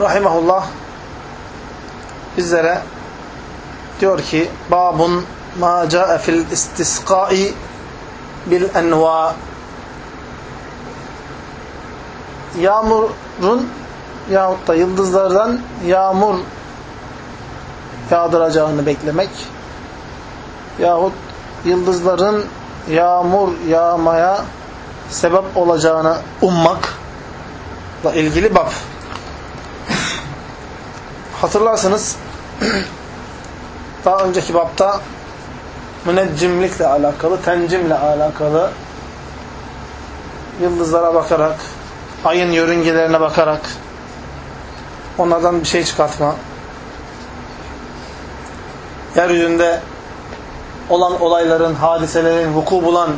rahimahullah bizlere diyor ki babun ma ca'e fil istisqai bil enva yağmurun yahut da yıldızlardan yağmur yağdıracağını beklemek yahut yıldızların yağmur yağmaya sebep olacağını ummakla ilgili bab. Hatırlarsınız daha önceki babta müneccimlikle alakalı, tencimle alakalı yıldızlara bakarak, ayın yörüngelerine bakarak onlardan bir şey çıkartma, yeryüzünde olan olayların, hadiselerin, vuku bulan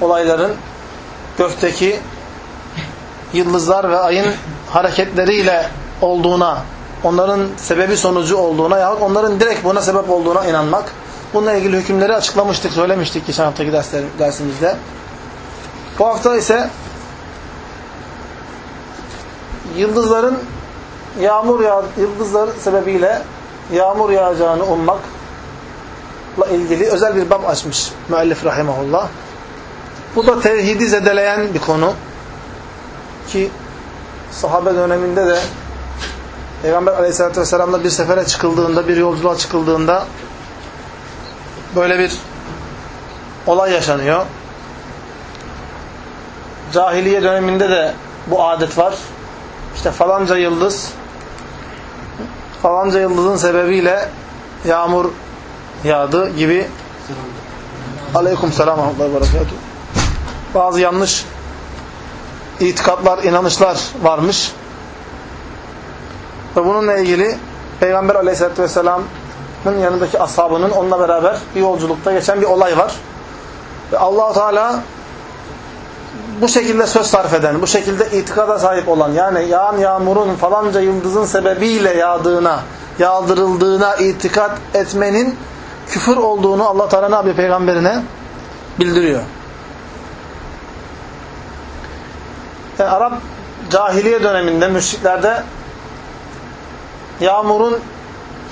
olayların gökteki yıldızlar ve ayın hareketleriyle olduğuna, onların sebebi sonucu olduğuna yahut onların direkt buna sebep olduğuna inanmak. Bununla ilgili hükümleri açıklamıştık, söylemiştik geçen haftaki dersler, dersimizde. Bu hafta ise yıldızların yağmur yağ, yıldızlar sebebiyle yağmur yağacağını ummak ilgili özel bir bab açmış müellif rahimahullah. Bu da tevhidi zedeleyen bir konu. Ki sahabe döneminde de Peygamber aleyhissalatü vesselam'la bir sefere çıkıldığında, bir yolculuğa çıkıldığında böyle bir olay yaşanıyor. Cahiliye döneminde de bu adet var. İşte falanca yıldız falanca yıldızın sebebiyle yağmur yağdı gibi aleyküm selam bazı yanlış itikatlar, inanışlar varmış. Ve bununla ilgili Peygamber aleyhissalatü vesselamın yanındaki ashabının onunla beraber bir yolculukta geçen bir olay var. Ve allah Teala bu şekilde söz sarf eden, bu şekilde itikada sahip olan yani yağan yağmurun falanca yıldızın sebebiyle yağdığına, yağdırıldığına itikat etmenin küfür olduğunu Allah Teala ne yapıyor peygamberine? Bildiriyor. Yani Arap cahiliye döneminde, müşriklerde yağmurun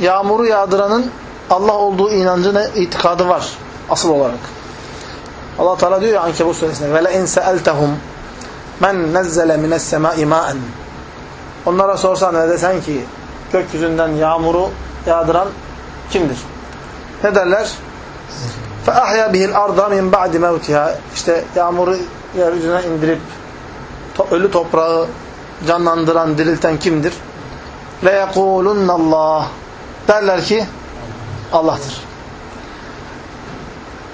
yağmuru yağdıranın Allah olduğu inancına itikadı var asıl olarak. Allah Teala diyor ya Ankebut suresinde ve la in sa'altahum men nazzala mine's sema'i ma'an. Onlara sorsan ve desen ki gökyüzünden yağmuru yağdıran kimdir? Ne derler? Fe ahya bihil arda min ba'di mevtiha. İşte yağmuru yeryüzüne indirip to ölü toprağı canlandıran, dirilten kimdir? Le yekulunallah. Derler ki Allah'tır.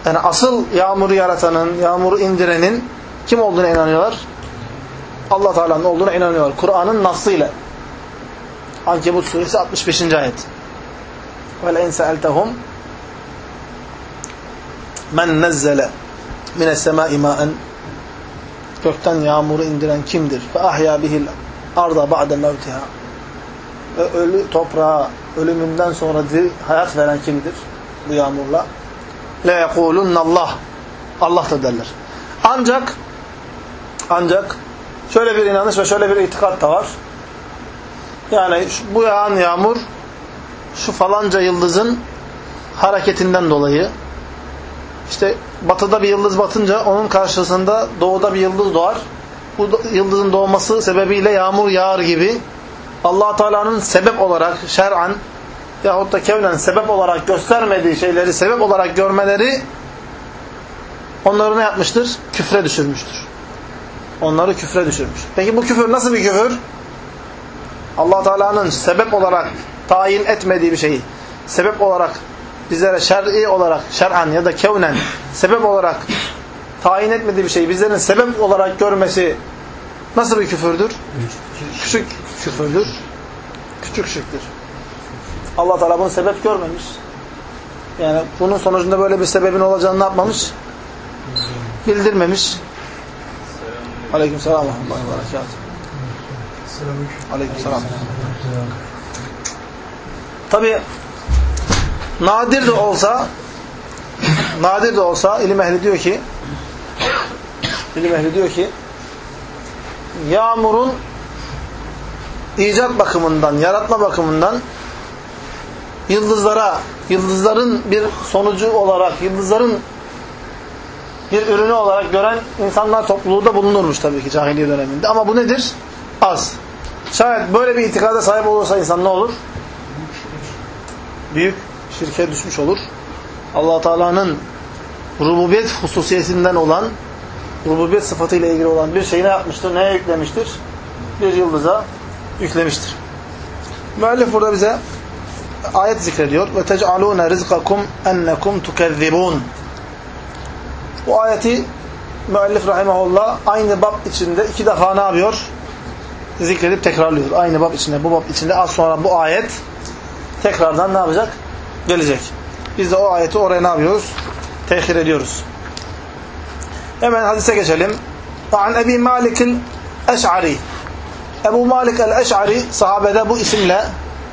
Yani asıl yağmuru yaratanın, yağmuru indirenin kim olduğuna inanıyorlar? Allah Teala'nın olduğuna inanıyorlar. Kur'an'ın nasıyla. Ankebut suresi 65. ayet. Ve in sa'altahum men nezzele mines semai ma'en gökten yağmuru indiren kimdir? Fe ahya bihil arda ba'de mevtiha ve ölü toprağa ölümünden sonra diri, hayat veren kimdir? Bu yağmurla. Le Allah. Allah da derler. Ancak ancak şöyle bir inanış ve şöyle bir itikat da var. Yani şu, bu yağan yağmur şu falanca yıldızın hareketinden dolayı işte batıda bir yıldız batınca onun karşısında doğuda bir yıldız doğar. Bu yıldızın doğması sebebiyle yağmur yağar gibi allah Teala'nın sebep olarak şer'an yahut da kevnen sebep olarak göstermediği şeyleri sebep olarak görmeleri onları ne yapmıştır? Küfre düşürmüştür. Onları küfre düşürmüş. Peki bu küfür nasıl bir küfür? allah Teala'nın sebep olarak tayin etmediği bir şeyi sebep olarak bizlere şer'i olarak şer'an ya da kevnen sebep olarak tayin etmediği bir şeyi bizlerin sebep olarak görmesi nasıl bir küfürdür? Küçük küfürdür. Küçük şirktir. Allah Teala bunu sebep görmemiş. Yani bunun sonucunda böyle bir sebebin olacağını yapmamış? Bildirmemiş. Aleyküm selam. Aleyküm selam. Tabi nadir de olsa nadir de olsa ilim ehli diyor ki ilim ehli diyor ki yağmurun icat bakımından, yaratma bakımından yıldızlara, yıldızların bir sonucu olarak, yıldızların bir ürünü olarak gören insanlar topluluğu da bulunurmuş tabii ki cahiliye döneminde. Ama bu nedir? Az. Şayet böyle bir itikada sahip olursa insan ne olur? Büyük şirke düşmüş olur. allah Teala'nın rububiyet hususiyetinden olan, rububiyet sıfatıyla ilgili olan bir şeyi ne yapmıştır? Neye yüklemiştir? Bir yıldıza yüklemiştir. Müellif burada bize ayet zikrediyor. Ve tec'alûne rizqakum ennekum tukezzibûn. Bu ayeti müellif rahimahullah aynı bab içinde iki defa ne yapıyor? Zikredip tekrarlıyor. Aynı bab içinde, bu bab içinde az sonra bu ayet tekrardan ne yapacak? Gelecek. Biz de o ayeti oraya ne yapıyoruz? Tehir ediyoruz. Hemen hadise geçelim. An Ebi Malik'il Eş'ari Ebu Malik el-Eş'ari sahabede bu isimle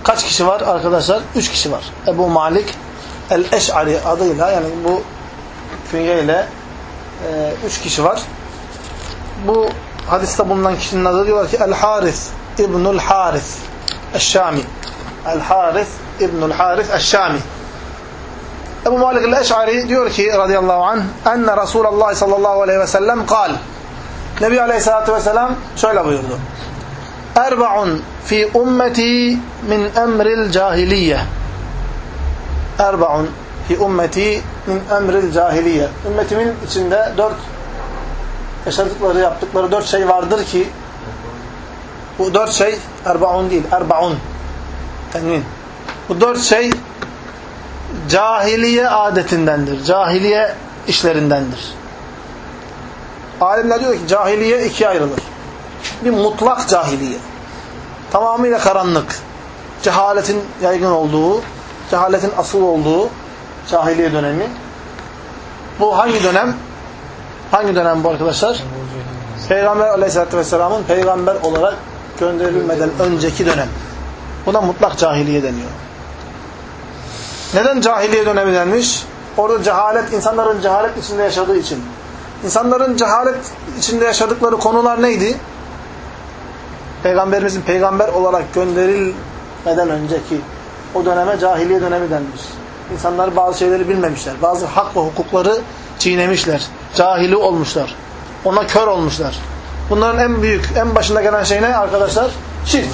kaç kişi var arkadaşlar? Üç kişi var. Ebu Malik el-Eş'ari adıyla yani bu künyeyle e, üç kişi var. Bu hadiste bulunan kişinin adı diyorlar ki El-Haris İbnül Haris El-Şami El-Haris İbnül Haris El-Şami Ebu Malik el-Eş'ari diyor ki radıyallahu anh enne Resulullah sallallahu aleyhi ve sellem kal Nebi aleyhissalatü vesselam şöyle buyurdu Erba'un fi ummeti min emril cahiliye. Erba'un fi ummeti min emril cahiliye. Ümmetimin içinde dört yaşadıkları, yaptıkları dört şey vardır ki bu dört şey erbaun değil, erbaun. Tenvin. Bu dört şey cahiliye adetindendir. Cahiliye işlerindendir. Alimler diyor ki cahiliye ikiye ayrılır. Bir mutlak cahiliye tamamıyla karanlık, cehaletin yaygın olduğu, cehaletin asıl olduğu cahiliye dönemi. Bu hangi dönem? Hangi dönem bu arkadaşlar? Peygamber aleyhissalatü vesselamın peygamber olarak gönderilmeden önceki dönem. Buna mutlak cahiliye deniyor. Neden cahiliye dönemi denmiş? Orada cehalet, insanların cehalet içinde yaşadığı için. İnsanların cehalet içinde yaşadıkları konular neydi? Peygamberimizin peygamber olarak gönderilmeden önceki o döneme cahiliye dönemi denmiş. İnsanlar bazı şeyleri bilmemişler. Bazı hak ve hukukları çiğnemişler. Cahili olmuşlar. Ona kör olmuşlar. Bunların en büyük, en başında gelen şey ne arkadaşlar? Şirk.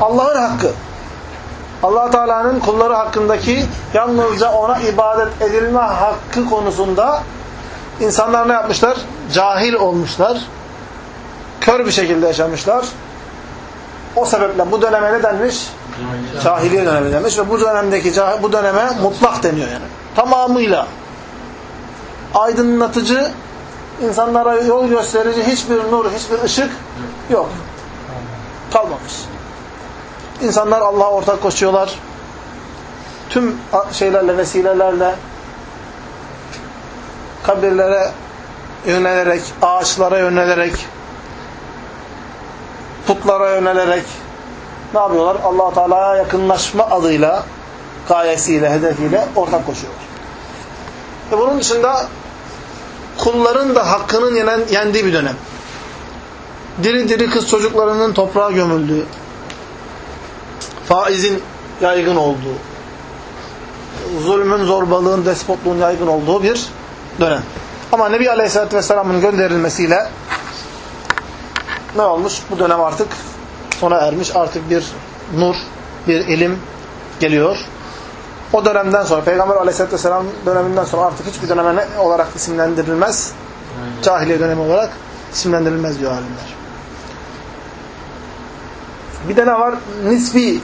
Allah'ın hakkı. allah Teala'nın kulları hakkındaki yalnızca ona ibadet edilme hakkı konusunda insanlar ne yapmışlar? Cahil olmuşlar. Kör bir şekilde yaşamışlar. O sebeple bu döneme ne denmiş? Cahiliye dönemi denmiş ve bu dönemdeki bu döneme mutlak deniyor yani. Tamamıyla aydınlatıcı, insanlara yol gösterici hiçbir nur, hiçbir ışık yok. Kalmamış. İnsanlar Allah'a ortak koşuyorlar. Tüm şeylerle, vesilelerle kabirlere yönelerek, ağaçlara yönelerek putlara yönelerek ne yapıyorlar? allah Teala'ya yakınlaşma adıyla, gayesiyle, hedefiyle ortak koşuyorlar. Ve bunun dışında kulların da hakkının yenen, yendiği bir dönem. Diri diri kız çocuklarının toprağa gömüldüğü, faizin yaygın olduğu, zulmün, zorbalığın, despotluğun yaygın olduğu bir dönem. Ama Nebi Aleyhisselatü Vesselam'ın gönderilmesiyle ne olmuş? Bu dönem artık sona ermiş. Artık bir nur, bir ilim geliyor. O dönemden sonra, Peygamber Aleyhisselatü Vesselam döneminden sonra artık hiçbir döneme ne olarak isimlendirilmez? Cahiliye dönemi olarak isimlendirilmez diyor alimler. Bir de ne var? Nisbi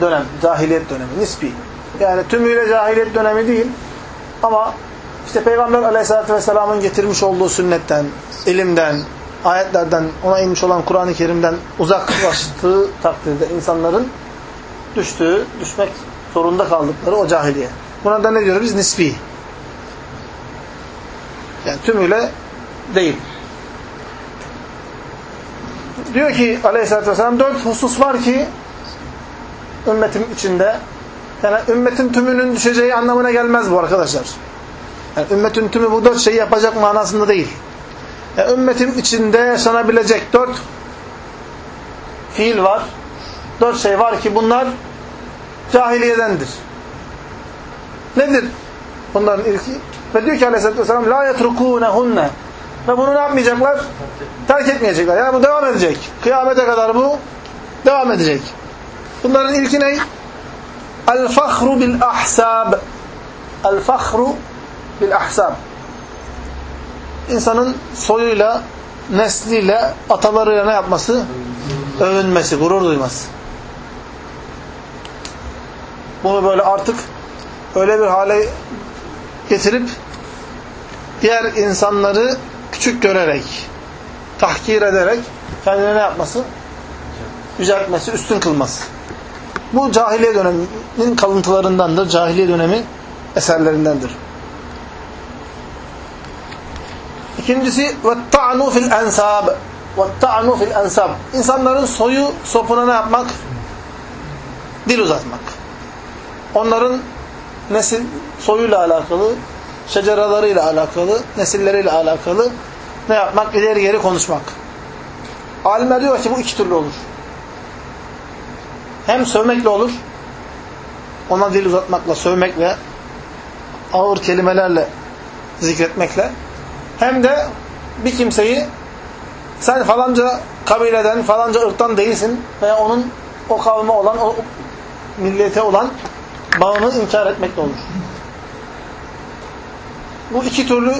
dönem, cahiliyet dönemi, nisbi. Yani tümüyle cahiliyet dönemi değil ama işte Peygamber Aleyhisselatü Vesselam'ın getirmiş olduğu sünnetten, ilimden, ayetlerden, ona inmiş olan Kur'an-ı Kerim'den uzaklaştığı takdirde insanların düştüğü, düşmek zorunda kaldıkları o cahiliye. Buna da ne diyoruz biz? Nisbi. Yani tümüyle değil. Diyor ki Aleyhisselatü Vesselam dört husus var ki ümmetim içinde yani ümmetin tümünün düşeceği anlamına gelmez bu arkadaşlar. Yani ümmetin tümü bu dört şeyi yapacak manasında değil. Yani ümmetim içinde yaşanabilecek dört fiil var. Dört şey var ki bunlar cahiliyedendir. Nedir? Bunların ilki. Ve diyor ki aleyhissalatü vesselam la yetrukûnehunne ve bunu ne yapmayacaklar? Terk etmeyecekler. Yani bu devam edecek. Kıyamete kadar bu devam edecek. Bunların ilki ne? El-fahru bil-ahsab. El-fahru bil-ahsab. İnsanın soyuyla, nesliyle, atalarıyla ne yapması? Övünmesi, gurur duyması. Bunu böyle artık öyle bir hale getirip diğer insanları küçük görerek, tahkir ederek kendine ne yapması? Yüceltmesi, üstün kılması. Bu cahiliye döneminin kalıntılarındandır. Cahiliye dönemi eserlerindendir. İkincisi ve ta'nu fil ensab. Ve ta'nu fil ensab. İnsanların soyu sopuna ne yapmak? Dil uzatmak. Onların nesil soyuyla alakalı, şeceralarıyla alakalı, nesilleriyle alakalı ne yapmak? İleri geri konuşmak. Alimler diyor ki bu iki türlü olur. Hem sövmekle olur, ona dil uzatmakla, sövmekle, ağır kelimelerle zikretmekle hem de bir kimseyi sen falanca kabileden, falanca ırktan değilsin veya onun o kavme olan, o millete olan bağını inkar etmekle olur. Bu iki türlü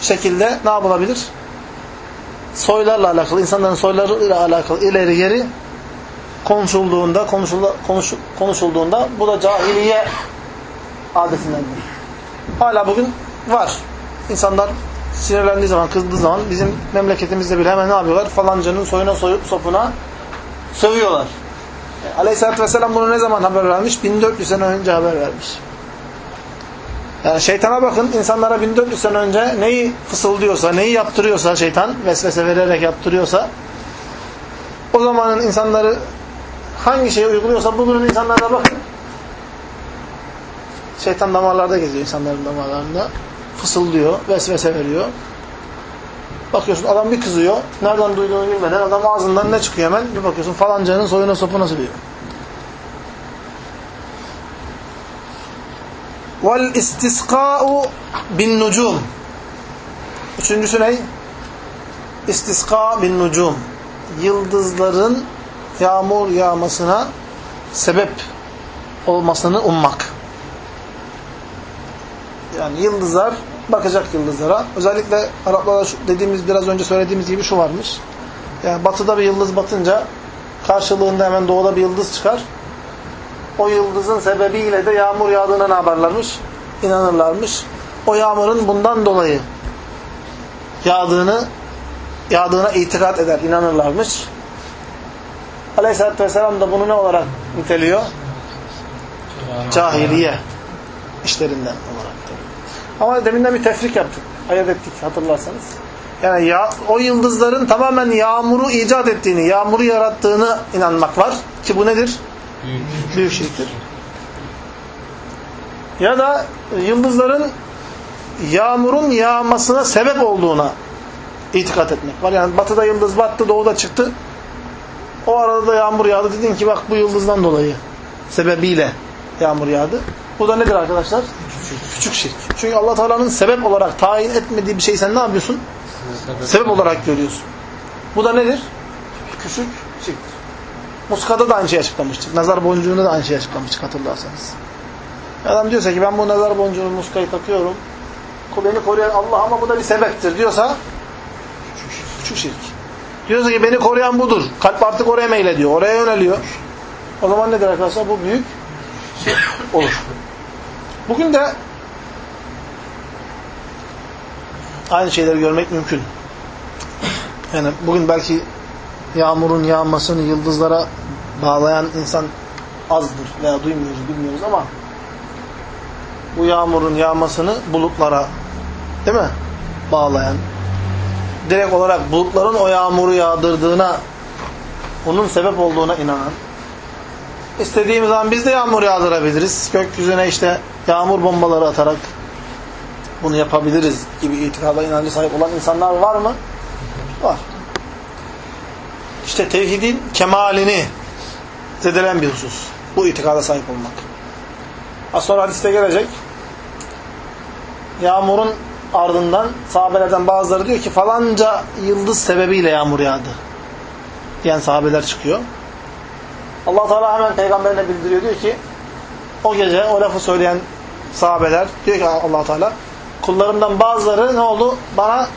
şekilde ne yapılabilir? Soylarla alakalı, insanların soylarıyla alakalı ileri geri konuşulduğunda, konuş, konuşulduğunda bu da cahiliye adetindendir. Hala bugün var. İnsanlar sinirlendiği zaman, kızdığı zaman bizim memleketimizde bile hemen ne yapıyorlar? Falancanın soyuna soyup sopuna sövüyorlar. Yani Aleyhisselatü Vesselam bunu ne zaman haber vermiş? 1400 sene önce haber vermiş. Yani şeytana bakın, insanlara 1400 sene önce neyi fısıldıyorsa, neyi yaptırıyorsa şeytan, vesvese vererek yaptırıyorsa, o zamanın insanları hangi şeyi uyguluyorsa bugünün insanlara bakın. Şeytan damarlarda geziyor, insanların damarlarında. Fısıldıyor, vesvese veriyor. Bakıyorsun adam bir kızıyor, nereden duyduğunu bilmeden adam ağzından ne çıkıyor hemen? Bir bakıyorsun falancanın soyuna sopuna sürüyor. Vel istiska'u bin nucum. Üçüncüsü ne? İstiska bin nucum. Yıldızların yağmur yağmasına sebep olmasını ummak. Yani yıldızlar bakacak yıldızlara. Özellikle Araplarda dediğimiz biraz önce söylediğimiz gibi şu varmış. Yani batıda bir yıldız batınca karşılığında hemen doğuda bir yıldız çıkar. O yıldızın sebebiyle de yağmur yağdığına ne yaparlarmış? İnanırlarmış. O yağmurun bundan dolayı yağdığını yağdığına itikat eder, inanırlarmış. Aleyhisselatü Vesselam da bunu ne olarak niteliyor? Cahiliye işlerinden olarak. Ama deminden bir tefrik yaptık. Ayırt ettik hatırlarsanız. Yani ya, o yıldızların tamamen yağmuru icat ettiğini, yağmuru yarattığını inanmak var. Ki bu nedir? Büyük. Şirktir. Ya da yıldızların yağmurun yağmasına sebep olduğuna itikat etmek var. Yani batıda yıldız battı, doğuda çıktı. O arada da yağmur yağdı. Dedin ki bak bu yıldızdan dolayı sebebiyle yağmur yağdı. Bu da nedir arkadaşlar? Küçük, Küçük şirk. Çünkü allah Teala'nın sebep olarak tayin etmediği bir şeyi sen ne yapıyorsun? Sebep olarak görüyorsun. Bu da nedir? Küçük şirktir. Muskada da aynı şeyi açıklamıştık. Nazar boncuğunu da aynı şeyi açıklamıştık hatırlarsanız. Adam diyorsa ki ben bu nazar boncuğunu muskayı takıyorum. Beni koruyan Allah ama bu da bir sebeptir diyorsa küçük şirk. Diyorsa ki beni koruyan budur. Kalp artık oraya meylediyor. Oraya yöneliyor. O zaman nedir arkadaşlar? Bu büyük şirk olur. Bugün de aynı şeyleri görmek mümkün. Yani bugün belki yağmurun yağmasını yıldızlara bağlayan insan azdır veya duymuyoruz, bilmiyoruz ama bu yağmurun yağmasını bulutlara değil mi? Bağlayan direkt olarak bulutların o yağmuru yağdırdığına onun sebep olduğuna inanan istediğimiz zaman biz de yağmur yağdırabiliriz. Gökyüzüne işte yağmur bombaları atarak bunu yapabiliriz gibi itikada inancı sahip olan insanlar var mı? Var. İşte tevhidin kemalini zedelen bir husus. Bu itikada sahip olmak. Az sonra hadiste gelecek. Yağmurun ardından sahabelerden bazıları diyor ki falanca yıldız sebebiyle yağmur yağdı. Diyen sahabeler çıkıyor. Allah Teala hemen peygamberine bildiriyor. Diyor ki o gece o lafı söyleyen sahabeler diyor ki allah Teala kullarımdan bazıları ne oldu? Bana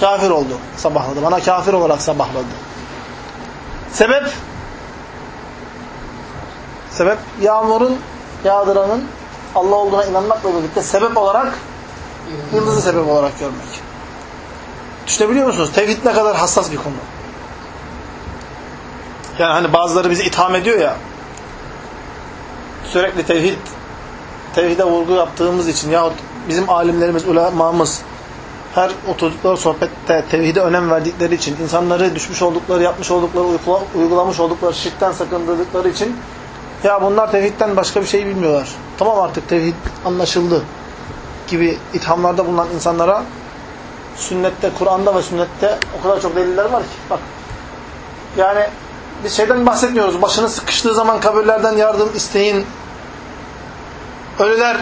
kafir oldu. Sabahladı. Bana kafir olarak sabahladı. Sebep sebep yağmurun yağdıranın Allah olduğuna inanmakla birlikte sebep olarak yıldızı sebep olarak görmek. Düşünebiliyor musunuz? Tevhid ne kadar hassas bir konu. Yani hani bazıları bizi itham ediyor ya sürekli tevhid tevhide vurgu yaptığımız için yahut bizim alimlerimiz, ulemamız her oturdukları sohbette tevhide önem verdikleri için, insanları düşmüş oldukları, yapmış oldukları, uygulamış oldukları şirkten sakındırdıkları için ya bunlar tevhidden başka bir şey bilmiyorlar. Tamam artık tevhid anlaşıldı gibi ithamlarda bulunan insanlara sünnette, Kur'an'da ve sünnette o kadar çok deliller var ki. Bak. Yani biz şeyden bahsetmiyoruz. Başını sıkıştığı zaman kabirlerden yardım isteyin. Ölüler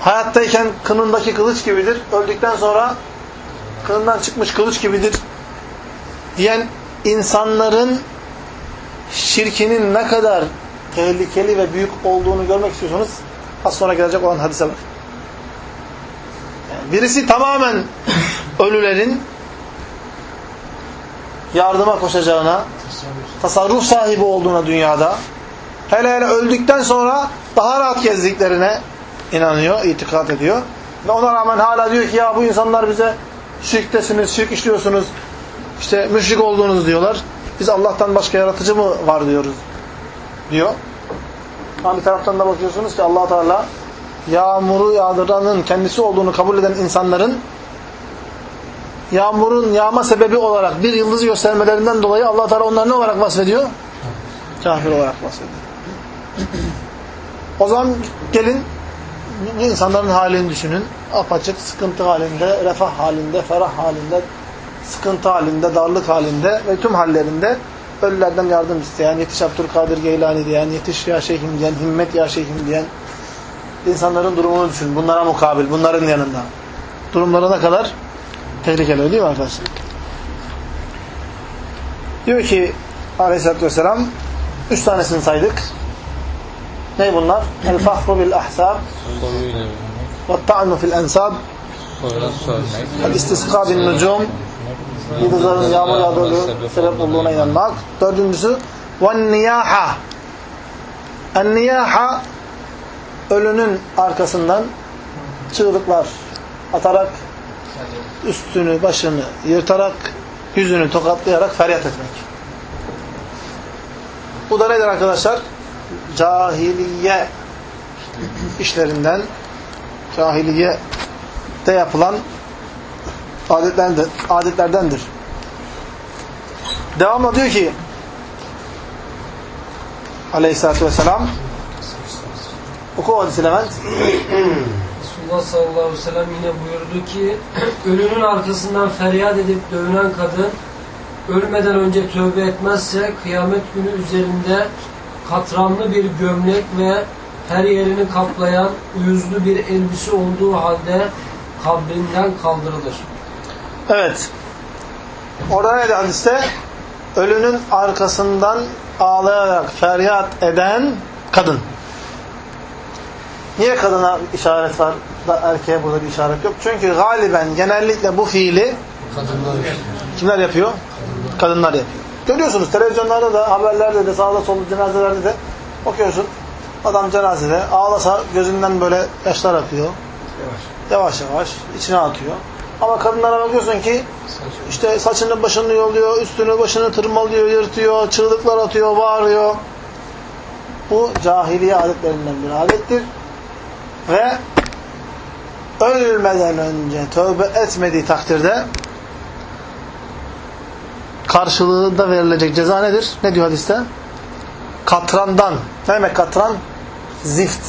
hayattayken kınındaki kılıç gibidir. Öldükten sonra kınından çıkmış kılıç gibidir. Diyen insanların şirkinin ne kadar tehlikeli ve büyük olduğunu görmek istiyorsanız az sonra gelecek olan hadise bak. Birisi tamamen ölülerin yardıma koşacağına, tasarruf sahibi olduğuna dünyada, hele hele öldükten sonra daha rahat gezdiklerine inanıyor, itikat ediyor. Ve ona rağmen hala diyor ki ya bu insanlar bize şirktesiniz, şirk işliyorsunuz, işte müşrik olduğunuz diyorlar. Biz Allah'tan başka yaratıcı mı var diyoruz diyor. Ama bir taraftan da bakıyorsunuz ki allah Teala yağmuru yağdıranın kendisi olduğunu kabul eden insanların yağmurun yağma sebebi olarak bir yıldızı göstermelerinden dolayı allah Teala onları ne olarak vasfediyor? Kafir olarak vasfediyor. O zaman gelin insanların halini düşünün. Apaçık, sıkıntı halinde, refah halinde, ferah halinde, sıkıntı halinde, darlık halinde ve tüm hallerinde ölülerden yardım isteyen, yetiş Abdülkadir Geylani diyen, yetiş ya şeyhim diyen, himmet ya şeyhim diyen insanların durumunu düşün. Bunlara mukabil, bunların yanında. Durumları ne kadar tehlikeli değil mi arkadaşlar? Diyor ki Aleyhisselatü Vesselam üç tanesini saydık. Ne bunlar? El-fahru bil-ahsab ve-ta'nu fil-ensab el-istisqa bin-nucum yıldızların yağmur yağdığı sebep olduğuna inanmak. Dördüncüsü ve-niyaha En-niyaha ölünün arkasından çığlıklar atarak üstünü, başını yırtarak yüzünü tokatlayarak feryat etmek. Bu da nedir arkadaşlar? Cahiliye işlerinden cahiliye de yapılan adetlerdendir. adetlerdendir. Devamla diyor ki Aleyhisselatü Vesselam oku hadisi Levent. Resulullah sallallahu aleyhi ve sellem yine buyurdu ki ölünün arkasından feryat edip dövünen kadın ölmeden önce tövbe etmezse kıyamet günü üzerinde katranlı bir gömlek ve her yerini kaplayan uyuzlu bir elbise olduğu halde kabrinden kaldırılır. Evet. Orada ne hadiste? Ölünün arkasından ağlayarak feryat eden kadın. Niye kadına işaret var erkeğe burada bir işaret yok? Çünkü galiben genellikle bu fiili Kadınlar kimler yapıyor? Kadınlar yapıyor. Görüyorsunuz televizyonlarda da haberlerde de sağda solda cenazelerde de bakıyorsun adam cenazede ağlasa gözünden böyle yaşlar akıyor. Yavaş yavaş içine atıyor. Ama kadınlara bakıyorsun ki işte saçını başını yoluyor, üstünü başını tırmalıyor, yırtıyor, çığlıklar atıyor, bağırıyor. Bu cahiliye adetlerinden bir adettir. Ve ölmeden önce tövbe etmediği takdirde karşılığında verilecek ceza nedir? Ne diyor hadiste? Katrandan. Ne demek katran? Zift.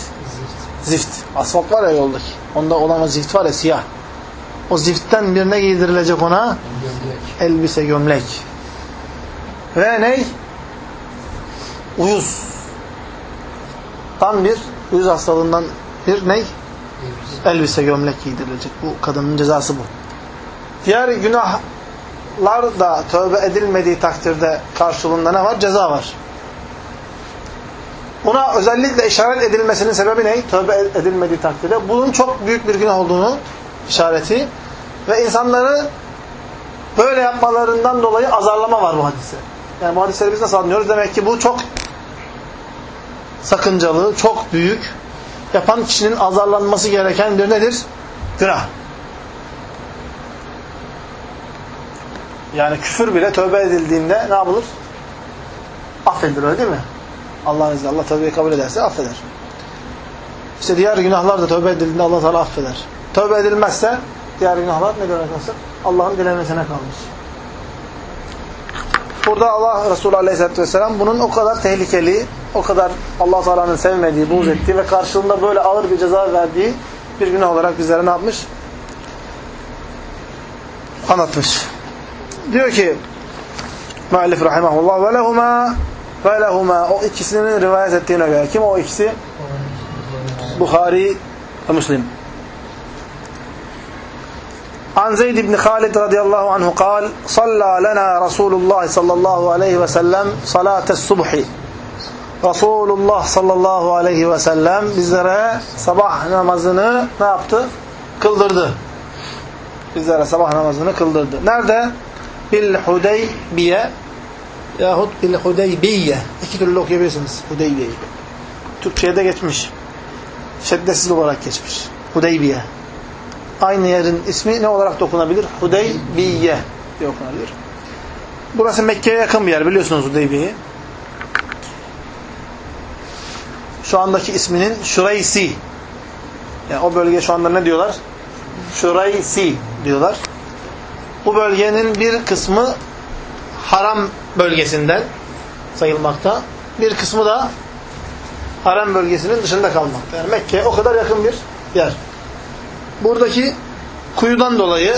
Zift. Asfalt var ya yoldaki. Onda olan o zift var ya siyah. O ziftten birine giydirilecek ona gömlek. elbise, gömlek. Ve ne? Uyuz. Tam bir uyuz hastalığından bir ne? Elbise, gömlek giydirilecek. Bu kadının cezası bu. Diğer günahlar da tövbe edilmediği takdirde karşılığında ne var? Ceza var. Buna özellikle işaret edilmesinin sebebi ne? Tövbe edilmediği takdirde. Bunun çok büyük bir günah olduğunu işareti ve insanları böyle yapmalarından dolayı azarlama var bu hadise. Yani bu hadisleri biz nasıl anlıyoruz? Demek ki bu çok sakıncalı, çok büyük, yapan kişinin azarlanması gereken bir nedir? Günah. Yani küfür bile tövbe edildiğinde ne yapılır? Affedilir öyle değil mi? Allah'ın izniyle Allah tövbeyi kabul ederse affeder. İşte diğer günahlar da tövbe edildiğinde Allah Teala affeder. Tövbe edilmezse diğer günahlar ne demek nasıl? Allah'ın dilemesine kalmış. Burada Allah Resulü Aleyhisselatü Vesselam bunun o kadar tehlikeli, o kadar Allah Teala'nın sevmediği, buğz ettiği ve karşılığında böyle ağır bir ceza verdiği bir günah olarak bizlere ne yapmış? Anlatmış. Diyor ki Müellif rahimahullah ve lehuma ve lehuma o ikisinin rivayet ettiğine göre. Kim o ikisi? Bukhari ve Müslim. عن زيد بن خالد رضي الله عنه قال صلى لنا رسول الله صلى الله عليه وسلم صلاة الصبح Resulullah sallallahu aleyhi ve sellem bizlere sabah namazını ne yaptı? Kıldırdı. Bizlere sabah namazını kıldırdı. Nerede? Bil Hudeybiye yahut bil Hudeybiye. İki türlü okuyabilirsiniz Hudeybiye'yi. Türkçe'ye de geçmiş. Şeddesiz olarak geçmiş. Hudeybiye. Aynı yerin ismi ne olarak da okunabilir? Hudeybiye diye okunabilir. Burası Mekke'ye yakın bir yer biliyorsunuz Hudeybiye'yi. Şu andaki isminin Şureysi. Yani o bölge şu anda ne diyorlar? Şureysi diyorlar. Bu bölgenin bir kısmı haram bölgesinden sayılmakta. Bir kısmı da haram bölgesinin dışında kalmakta. Yani Mekke'ye o kadar yakın bir yer. Buradaki kuyudan dolayı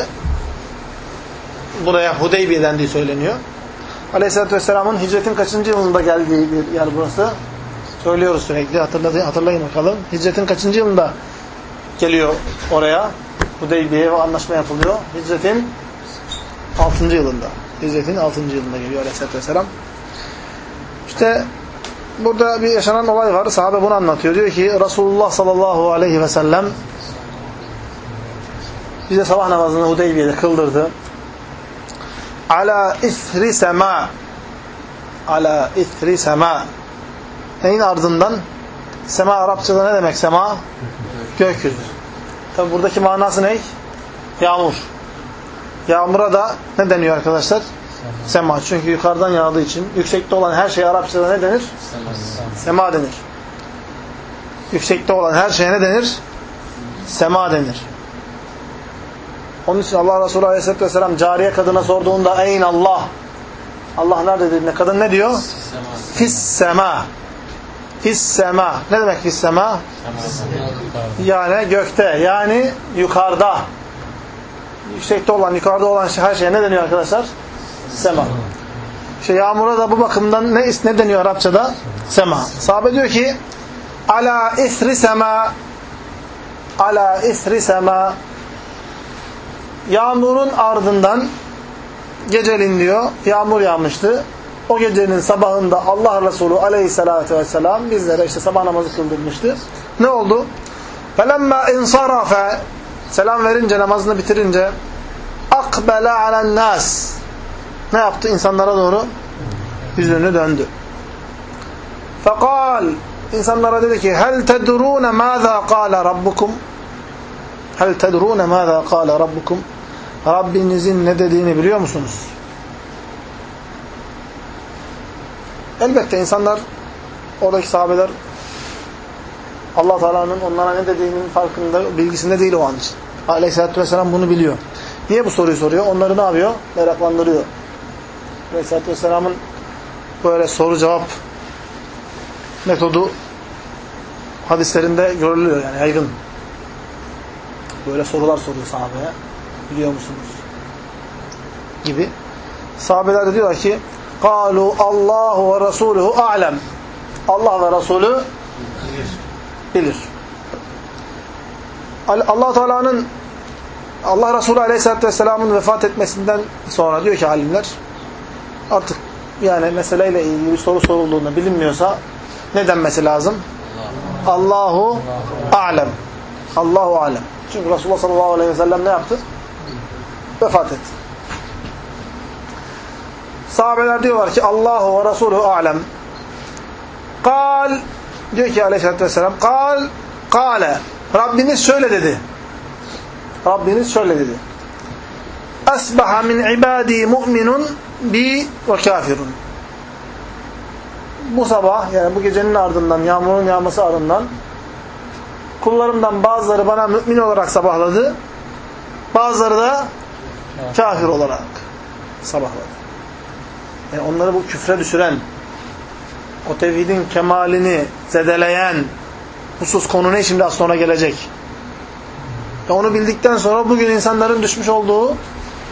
buraya Hudeybiye dendiği söyleniyor. Aleyhisselatü Vesselam'ın hicretin kaçıncı yılında geldiği bir yer burası. Söylüyoruz sürekli. Hatırlayın, hatırlayın bakalım. Hicretin kaçıncı yılında geliyor oraya? Hudeybiye ve anlaşma yapılıyor. Hicretin 6. yılında. Hicretin 6. yılında geliyor Aleyhisselatü Vesselam. İşte burada bir yaşanan olay var. Sahabe bunu anlatıyor. Diyor ki Resulullah sallallahu aleyhi ve sellem bize sabah namazını Hudeybiye'de kıldırdı. Ala isri sema ala isri sema neyin ardından? Sema Arapçada ne demek sema? Gökyüzü. Tabi buradaki manası ne? Yağmur. Yağmura da ne deniyor arkadaşlar? Sema. Çünkü yukarıdan yağdığı için yüksekte olan her şey Arapçada ne denir? Sema denir. Yüksekte olan her şeye ne denir? Sema denir. Onun için Allah Resulü Aleyhisselatü Vesselam cariye kadına sorduğunda eyn Allah. Allah nerede dediğinde kadın ne diyor? Fis sema. Fis sema. Ne demek fis sema? Yani gökte. Yani yukarıda. Yüksekte olan, yukarıda olan şey- her şeye ne deniyor arkadaşlar? Sema. İşte yağmura da bu bakımdan ne, ne deniyor Arapçada? Sema. Sahabe diyor ki ala isri sema ala isri sema yağmurun ardından gecelin diyor yağmur yağmıştı. O gecenin sabahında Allah Resulü aleyhissalatü vesselam bizlere işte sabah namazı kıldırmıştı. Ne oldu? فَلَمَّا اِنْصَرَفَ Selam verince, namazını bitirince اَقْبَلَ عَلَى النَّاسِ Ne yaptı? İnsanlara doğru yüzünü döndü. فَقَالْ İnsanlara dedi ki هَلْ تَدْرُونَ مَاذَا قَالَ رَبُّكُمْ Hel tedrûne mâzâ kâle rabbukum? Rabbinizin ne dediğini biliyor musunuz? Elbette insanlar, oradaki sahabeler allah Teala'nın onlara ne dediğinin farkında, bilgisinde değil o an için. Aleyhisselatü Vesselam bunu biliyor. Niye bu soruyu soruyor? Onları ne yapıyor? Meraklandırıyor. Aleyhisselatü Vesselam'ın böyle soru-cevap metodu hadislerinde görülüyor yani yaygın. Böyle sorular soruyor sahabeye. Biliyor musunuz? Gibi. Sahabeler de diyorlar ki قَالُوا Allahu ve Rasuluhu a'lem. Allah ve Resulü bilir. Allah Teala'nın Allah Resulü Aleyhisselatü Vesselam'ın vefat etmesinden sonra diyor ki alimler artık yani meseleyle ilgili bir soru sorulduğunda bilinmiyorsa ne denmesi lazım? Allahu alem. Allahu alem. Çünkü Resulullah sallallahu aleyhi ve sellem ne yaptı? Vefat etti. Sahabeler diyorlar ki Allahu ve Resulü alem. Kal diyor ki aleyhissalatü vesselam kal kale Rabbiniz şöyle dedi. Rabbiniz şöyle dedi. Esbaha min ibadi mu'minun bi ve kafirun. Bu sabah yani bu gecenin ardından yağmurun yağması ardından kullarımdan bazıları bana mümin olarak sabahladı. Bazıları da kafir olarak sabahladı. Yani onları bu küfre düşüren o tevhidin kemalini zedeleyen husus konu ne şimdi az sonra gelecek. Ve onu bildikten sonra bugün insanların düşmüş olduğu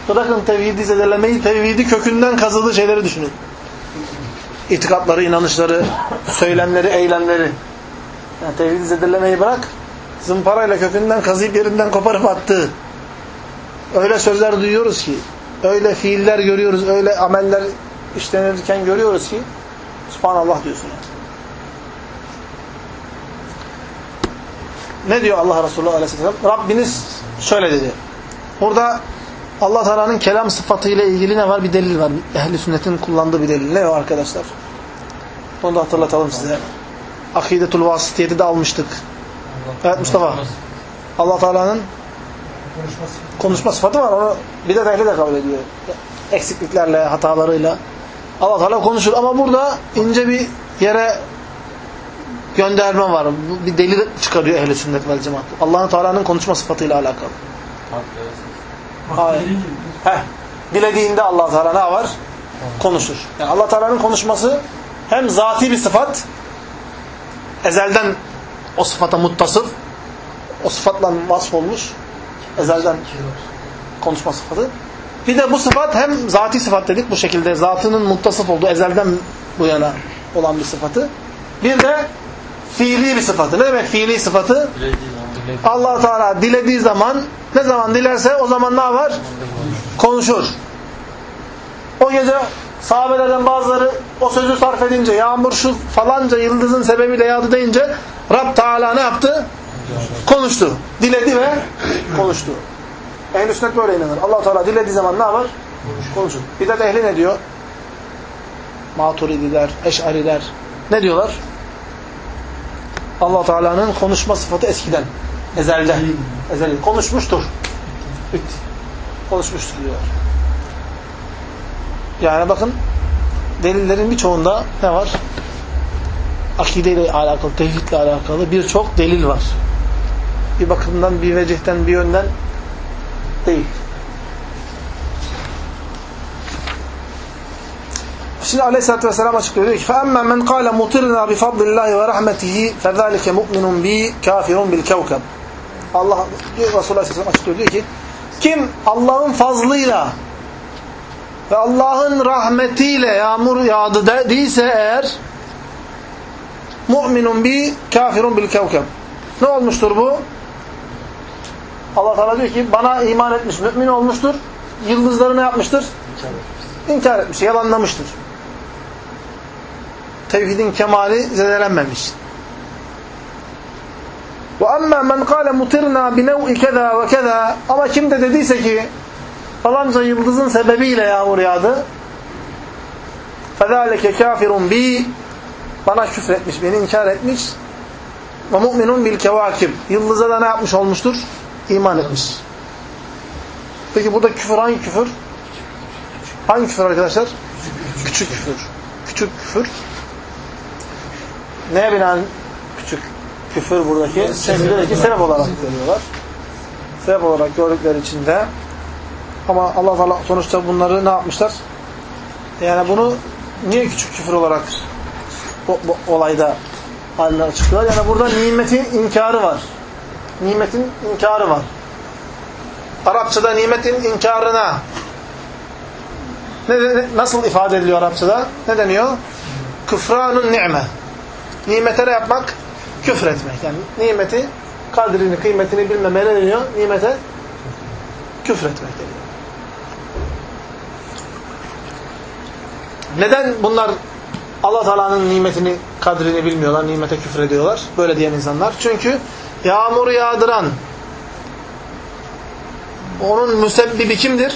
bırakın tevhidi zedelemeyi, tevhidi kökünden kazıdığı şeyleri düşünün. İtikatları, inanışları, söylemleri, eylemleri. Yani tevhidi zedelemeyi bırak, zımparayla kökünden kazıyıp yerinden koparıp attığı. Öyle sözler duyuyoruz ki, öyle fiiller görüyoruz, öyle ameller işlenirken görüyoruz ki, Subhanallah diyorsun. Ne diyor Allah Resulü Aleyhisselam? Rabbiniz şöyle dedi. Burada Allah Teala'nın kelam sıfatıyla ilgili ne var? Bir delil var. Ehli sünnetin kullandığı bir delil. Ne o arkadaşlar? Onu da hatırlatalım size. Akidetul Vasitiyeti de almıştık. Evet Mustafa. Allah Teala'nın konuşma sıfatı var. Onu bir de ehli de kabul ediyor. Eksikliklerle, hatalarıyla. Allah Teala konuşur ama burada ince bir yere gönderme var. Bir delil çıkarıyor ehli sünnet vel cemaat. Allah'ın Teala'nın konuşma sıfatıyla alakalı. Hayır. Dilediğinde Allah Teala ne var? Konuşur. Yani Allah Teala'nın konuşması hem zati bir sıfat ezelden o sıfata muttasıf o sıfatla vasf olmuş ezelden konuşma sıfatı. Bir de bu sıfat hem zati sıfat dedik bu şekilde zatının muttasıf olduğu ezelden bu yana olan bir sıfatı. Bir de fiili bir sıfatı. Ne demek fiili sıfatı? allah Teala dilediği zaman ne zaman dilerse o zaman ne var? Konuşur. O gece sahabelerden bazıları o sözü sarf edince yağmur şu falanca yıldızın sebebiyle yağdı deyince Rab Teala ne yaptı? Konuştu. Diledi ve konuştu. Ehl-i sünnet böyle inanır. allah Teala dilediği zaman ne yapar? Konuşur. De ehli ne diyor? Maturidiler, Eş'ariler. Ne diyorlar? allah Teala'nın konuşma sıfatı eskiden. Ezelde. Ezeli. Konuşmuştur. Bitti. Konuşmuştur diyorlar. Yani bakın delillerin birçoğunda ne var? akideyle alakalı, tevhidle alakalı birçok delil var. Bir bakımdan, bir vecihten, bir yönden değil. Şimdi Aleyhisselatü Vesselam açıklıyor. Diyor ki فَأَمَّا مَنْ قَالَ مُطِرْنَا بِفَضْلِ اللّٰهِ وَرَحْمَتِهِ فَذَٰلِكَ مُؤْمِنٌ بِي كَافِرٌ بِالْكَوْكَبِ Allah diyor Resulullah Aleyhisselam açıklıyor. Diyor ki kim Allah'ın fazlıyla ve Allah'ın rahmetiyle yağmur yağdı de, değilse eğer mu'minun bi kafirun bil kevkeb. Ne olmuştur bu? Allah Teala diyor ki bana iman etmiş, mümin olmuştur. Yıldızları ne yapmıştır? İnkar etmiş, yalanlamıştır. Tevhidin kemali zedelenmemiş. Ve amma men kâle mutirna bi nev'i keza ve keza ama kim de dediyse ki falanca yıldızın sebebiyle yağmur yağdı. فَذَٰلِكَ kafirun bi bana küfretmiş, beni inkar etmiş. Ve mu'minun bil kevakib. Yıldıza da ne yapmış olmuştur? İman etmiş. Peki burada küfür hangi küfür? Hangi küfür arkadaşlar? Küçük küfür. Küçük küfür. Neye binaen küçük küfür buradaki? Sebep, sebep olarak görüyorlar. Sebep olarak gördükleri için de ama Allah Teala sonuçta bunları ne yapmışlar? Yani bunu niye küçük küfür olarak bu, olayda haline açıklıyorlar? Yani burada nimetin inkarı var. Nimetin inkarı var. Arapçada nimetin inkarına ne, ne, nasıl ifade ediliyor Arapçada? Ne deniyor? Küfranun ni'me. Nimete ne yapmak? Küfür etmek. Yani nimeti, kadrini, kıymetini bilmemeye ne deniyor? Nimete küfür etmek deniyor. Neden bunlar Allah Teala'nın nimetini, kadrini bilmiyorlar, nimete küfür ediyorlar? Böyle diyen insanlar. Çünkü yağmuru yağdıran onun müsebbibi kimdir?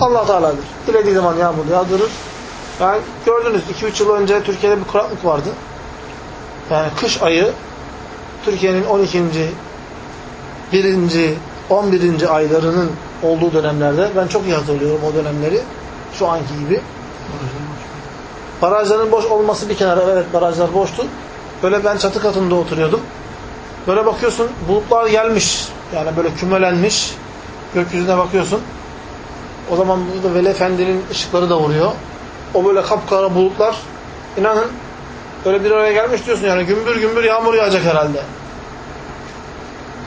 Allah Teala'dır. Dilediği zaman yağmur yağdırır. Yani gördünüz 2-3 yıl önce Türkiye'de bir kuraklık vardı. Yani kış ayı Türkiye'nin 12. 1. 11. aylarının olduğu dönemlerde ben çok iyi hatırlıyorum o dönemleri. Şu anki gibi. Barajların boş olması bir kenara evet barajlar boştu. Böyle ben çatı katında oturuyordum. Böyle bakıyorsun bulutlar gelmiş. Yani böyle kümelenmiş. Gökyüzüne bakıyorsun. O zaman burada Veli Efendi'nin ışıkları da vuruyor. O böyle kapkara bulutlar. İnanın böyle bir araya gelmiş diyorsun yani gümbür gümbür yağmur yağacak herhalde.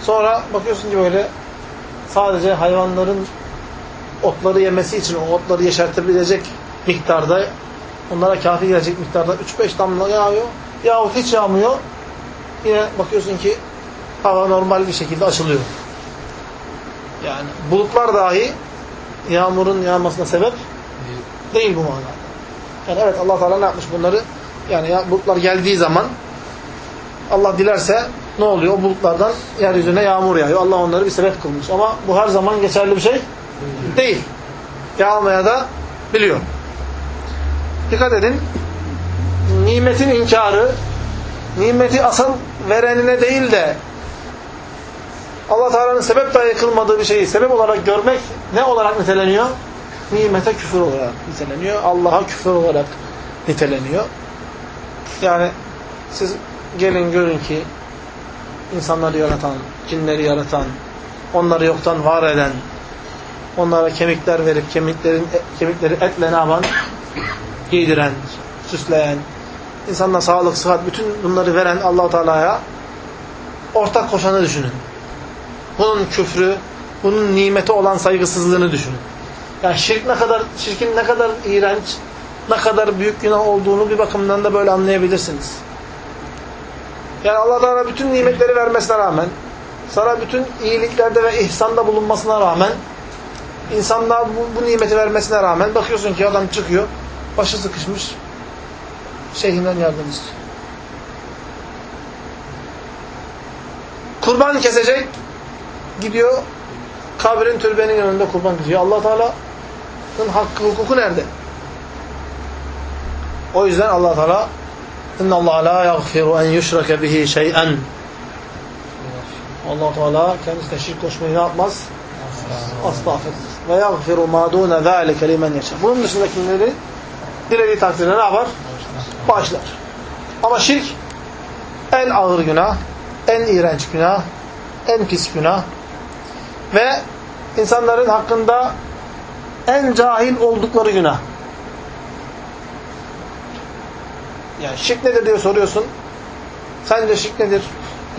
Sonra bakıyorsun ki böyle sadece hayvanların otları yemesi için o otları yeşertebilecek miktarda onlara kafi gelecek miktarda 3-5 damla yağıyor. Yahut hiç yağmıyor. Yine bakıyorsun ki hava normal bir şekilde açılıyor. Yani bulutlar dahi yağmurun yağmasına sebep değil bu manada. Yani evet Allah Teala ne yapmış bunları? Yani ya, bulutlar geldiği zaman Allah dilerse ne oluyor? O bulutlardan yeryüzüne yağmur yağıyor. Allah onları bir sebep kılmış. Ama bu her zaman geçerli bir şey değil. Yağmaya da biliyor. Dikkat edin. Nimetin inkarı nimeti asıl verenine değil de Allah Teala'nın sebep dahi kılmadığı bir şeyi sebep olarak görmek ne olarak niteleniyor? Nimete küfür olarak niteleniyor. Allah'a küfür olarak niteleniyor. Yani siz gelin görün ki insanları yaratan, cinleri yaratan, onları yoktan var eden, onlara kemikler verip kemiklerin kemikleri etle ne? Giydiren, süsleyen, insanlara sağlık, sıhhat, bütün bunları veren allah Teala'ya ortak koşanı düşünün. Bunun küfrü, bunun nimeti olan saygısızlığını düşünün. Yani şirk ne kadar, şirkin ne kadar iğrenç, ne kadar büyük günah olduğunu bir bakımdan da böyle anlayabilirsiniz. Yani Allah Teala bütün nimetleri vermesine rağmen, sana bütün iyiliklerde ve ihsanda bulunmasına rağmen, insanlar bu, bu nimeti vermesine rağmen bakıyorsun ki adam çıkıyor, başı sıkışmış, şeyhinden yardım istiyor. Kurban kesecek, gidiyor, kabrin türbenin yanında kurban kesiyor. Allah Teala'nın hakkı, hukuku nerede? O yüzden Allah Teala İnna Allah la yaghfiru en yushraka bihi şey'en. Allah Teala kendisine şirk koşmayı ne yapmaz? Asla affetmez. Ve yaghfiru ma dune zalike limen yasha. Bunun dışındakileri dilediği takdirde ne yapar? Bağışlar. Ama şirk en ağır günah, en iğrenç günah, en pis günah ve insanların hakkında en cahil oldukları günah. Yani şirk nedir diye soruyorsun. Sence şirk nedir?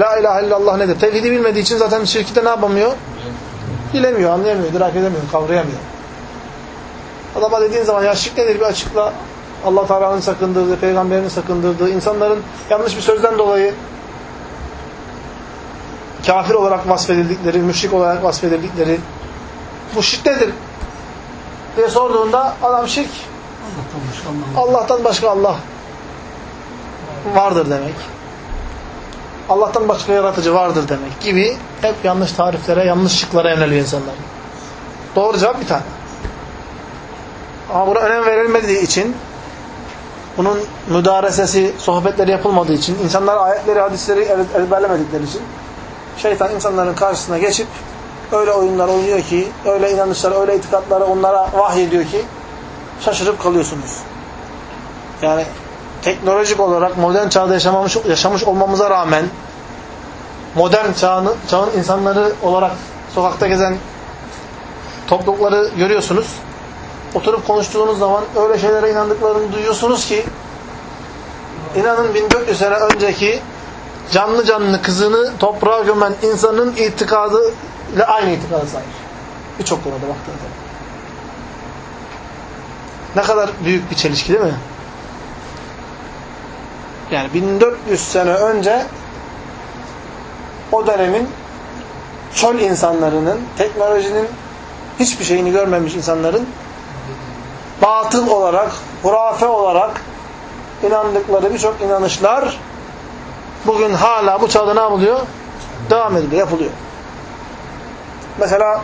La ilahe illallah nedir? Tevhidi bilmediği için zaten şirki de ne yapamıyor? Bilemiyor, anlayamıyor, idrak edemiyor, kavrayamıyor. Adama dediğin zaman ya nedir bir açıkla. Allah Teala'nın sakındırdığı, peygamberinin sakındırdığı, insanların yanlış bir sözden dolayı kafir olarak vasfedildikleri, müşrik olarak vasfedildikleri bu şirk nedir? diye sorduğunda adam şirk Allah'tan başka Allah vardır demek. Allah'tan başka yaratıcı vardır demek gibi hep yanlış tariflere, yanlış şıklara yöneliyor insanlar. Doğru cevap bir tane. Ama buna önem verilmediği için bunun müdaresesi, sohbetleri yapılmadığı için, insanlar ayetleri, hadisleri ezberlemedikleri için şeytan insanların karşısına geçip öyle oyunlar oynuyor ki, öyle inanışlar, öyle itikatları onlara vahyediyor ki şaşırıp kalıyorsunuz. Yani teknolojik olarak modern çağda yaşamamış, yaşamış olmamıza rağmen modern çağın, çağın insanları olarak sokakta gezen toplulukları görüyorsunuz. Oturup konuştuğunuz zaman öyle şeylere inandıklarını duyuyorsunuz ki inanın 1400 sene önceki canlı canlı kızını toprağa gömen insanın itikadı ile aynı itikada sahip. Birçok konuda baktığınızda. Ne kadar büyük bir çelişki değil mi? Yani 1400 sene önce o dönemin çöl insanlarının, teknolojinin hiçbir şeyini görmemiş insanların batıl olarak, hurafe olarak inandıkları birçok inanışlar bugün hala bu çağda ne yapılıyor? Devam ediliyor, yapılıyor. Mesela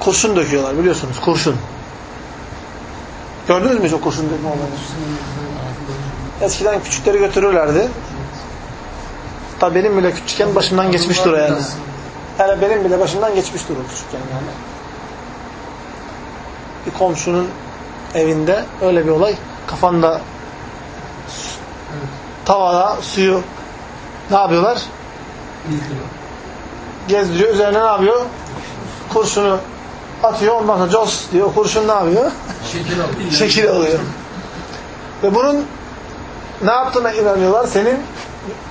kurşun döküyorlar biliyorsunuz, kurşun. Gördünüz mü hiç o kurşun dökme? Eskiden küçükleri götürürlerdi. Tabi benim bile küçükken başımdan geçmiştir o yani. Yani benim bile başımdan geçmiştir o küçükken yani. Bir komşunun evinde öyle bir olay. Kafanda tavada suyu ne yapıyorlar? Gezdiriyor. Üzerine ne yapıyor? Kurşunu atıyor. Ondan sonra jos diyor. Kurşun ne yapıyor? Şekil alıyor. Şekil alıyor. Ve bunun ne yaptığına inanıyorlar? Senin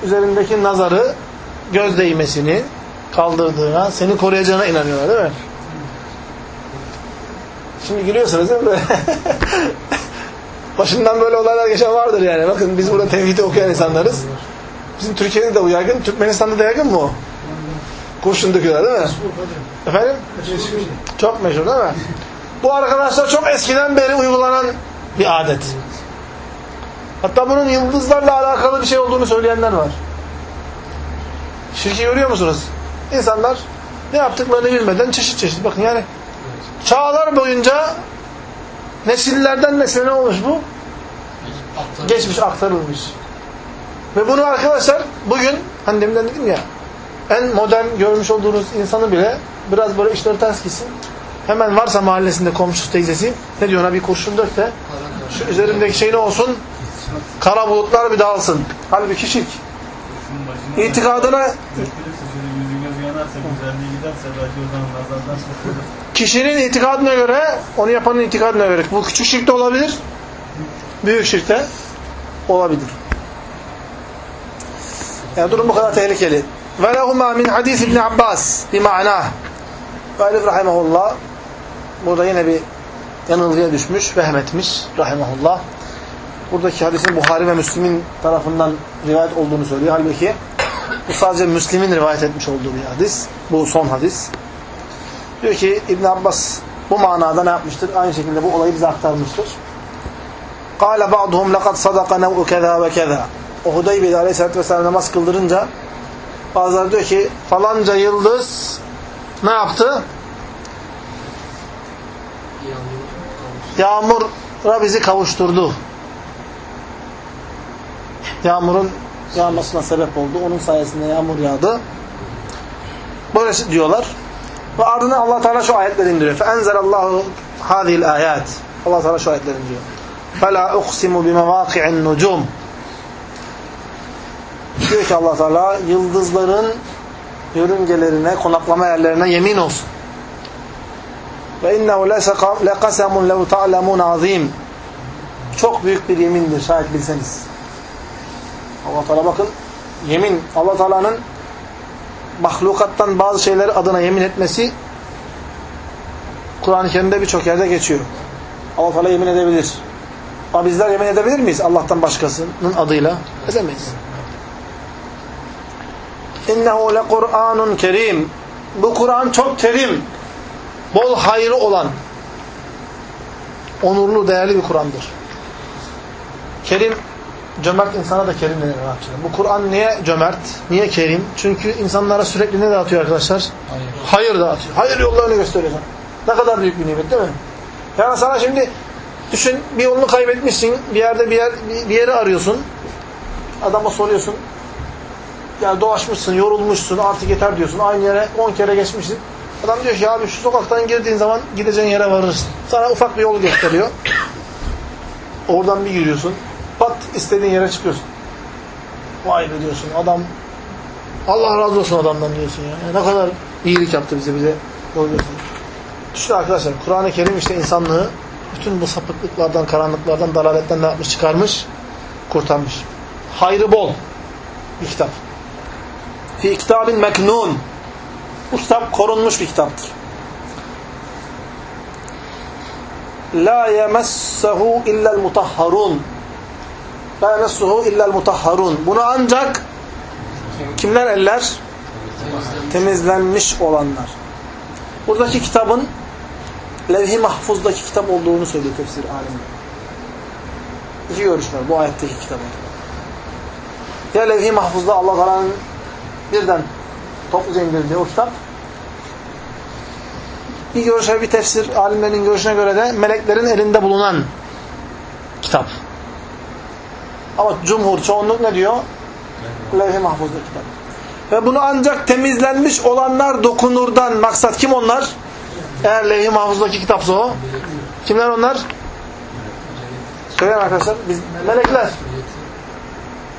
üzerindeki nazarı, göz değmesini kaldırdığına, seni koruyacağına inanıyorlar değil mi? Şimdi gülüyorsunuz değil mi? Başından böyle olaylar geçen vardır yani. Bakın biz burada tevhidi okuyan insanlarız. Bizim Türkiye'de de bu yaygın. Türkmenistan'da da yaygın mı o? Kurşun döküyorlar değil mi? Efendim? Çok meşhur değil mi? Bu arkadaşlar çok eskiden beri uygulanan bir adet. Hatta bunun yıldızlarla alakalı bir şey olduğunu söyleyenler var. Şirki görüyor musunuz? İnsanlar ne yaptıklarını bilmeden çeşit çeşit. Bakın yani çağlar boyunca nesillerden nesile ne olmuş bu? Geçmiş, aktarılmış. Ve bunu arkadaşlar bugün hani deminden dedim ya en modern görmüş olduğunuz insanı bile biraz böyle işleri ters gitsin. Hemen varsa mahallesinde komşusu teyzesi ne diyor ona bir kurşun dök de şu üzerindeki şey ne olsun? Kara bulutlar bir dağılsın. Halbuki şirk. İtikadına kişinin itikadına göre, onu yapanın itikadına göre. Bu küçük şirk de olabilir. Büyük şirk de olabilir. Yani durum bu kadar tehlikeli. Lehuma min hadis İbn Abbas. Ve Elif rahimahullah burada yine bir yanılgıya düşmüş, vehmetmiş rahimahullah. Buradaki hadisin Buhari ve Müslim'in tarafından rivayet olduğunu söylüyor. Halbuki bu sadece Müslim'in rivayet etmiş olduğu bir hadis. Bu son hadis. Diyor ki İbn Abbas bu manada ne yapmıştır? Aynı şekilde bu olayı bize aktarmıştır. قال بعضهم لقد صدق نوء كذا وكذا. O Hudeybiye'de Aleyhisselatü Vesselam namaz kıldırınca bazıları diyor ki falanca yıldız ne yaptı? Yağmura bizi kavuşturdu. Yağmurun yağmasına sebep oldu. Onun sayesinde yağmur yağdı. Böyle diyorlar. Ve ardından Allah Teala şu ayetleri indiriyor. فَاَنْزَلَ اللّٰهُ هَذِهِ الْآيَاتِ Allah Teala şu ayetleri indiriyor. فَلَا اُقْسِمُ بِمَوَاقِعِ النُّجُومِ Diyor ki Allah Teala yıldızların yörüngelerine, konaklama yerlerine yemin olsun. Ve innehu leqasemun lev ta'lemun azim. çok büyük bir yemindir şayet bilseniz. Allah Teala bakın yemin Allah Teala'nın mahlukattan bazı şeyleri adına yemin etmesi Kur'an-ı Kerim'de birçok yerde geçiyor. Allah Teala yemin edebilir. Ama bizler yemin edebilir miyiz Allah'tan başkasının adıyla? Edemeyiz. İnnehu le Kur'anun kerim. Bu Kur'an çok kerim. Bol hayrı olan. Onurlu, değerli bir Kur'an'dır. Kerim, cömert insana da kerim denir Arapçada. Bu Kur'an niye cömert? Niye kerim? Çünkü insanlara sürekli ne dağıtıyor arkadaşlar? Hayır. Hayır dağıtıyor. Hayır yollarını gösteriyor. Ne kadar büyük bir nimet değil mi? Yani sana şimdi düşün bir yolunu kaybetmişsin. Bir yerde bir, yer, bir yeri arıyorsun. Adama soruyorsun. Yani dolaşmışsın, yorulmuşsun, artık yeter diyorsun. Aynı yere 10 kere geçmişsin. Adam diyor ki abi şu sokaktan girdiğin zaman gideceğin yere varırsın. Sana ufak bir yol gösteriyor. Oradan bir yürüyorsun. Pat istediğin yere çıkıyorsun. Vay be diyorsun. Adam Allah razı olsun adamdan diyorsun ya. Yani ne kadar iyilik yaptı bize bize yol. Düşünün arkadaşlar Kur'an-ı Kerim işte insanlığı bütün bu sapıklıklardan, karanlıklardan, dalaletten ne yapmış? Çıkarmış, kurtarmış. Hayrı bol bir kitap. Fi kitabin meknun. Bu kitap korunmuş bir kitaptır. La yemessehu illel mutahharun. La yemessehu illel mutahharun. Bunu ancak kimler eller? Temizlenmiş olanlar. Buradaki kitabın levh-i mahfuzdaki kitap olduğunu söylüyor tefsir alimleri. İki görüş var bu ayetteki kitabın. Ya levh-i mahfuzda Allah Teala'nın birden topluca indirdiği o kitap. Bir görüşe bir tefsir alimlerinin görüşüne göre de meleklerin elinde bulunan kitap. Ama cumhur, çoğunluk ne diyor? Levh-i mahfuzda kitap. Ve bunu ancak temizlenmiş olanlar dokunurdan. Maksat kim onlar? Eğer levh-i mahfuzdaki kitapsa o. Kimler onlar? Söyleyin arkadaşlar. Biz, melekler.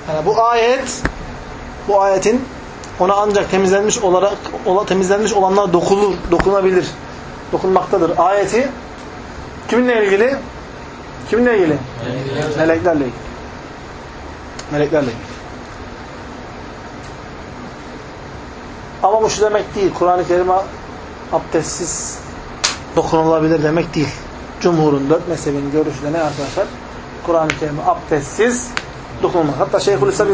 Yani bu ayet bu ayetin ona ancak temizlenmiş olarak ola, temizlenmiş olanlar dokunur, dokunabilir. Dokunmaktadır. Ayeti kiminle ilgili? Kiminle ilgili? Meleklerle ilgili. Meleklerle. Ama bu şu demek değil. Kur'an-ı Kerim'e abdestsiz dokunulabilir demek değil. Cumhurun dört mezhebinin görüşü de ne arkadaşlar? Kur'an-ı Kerim'e abdestsiz dokunulmaz. Hatta Şeyhülislam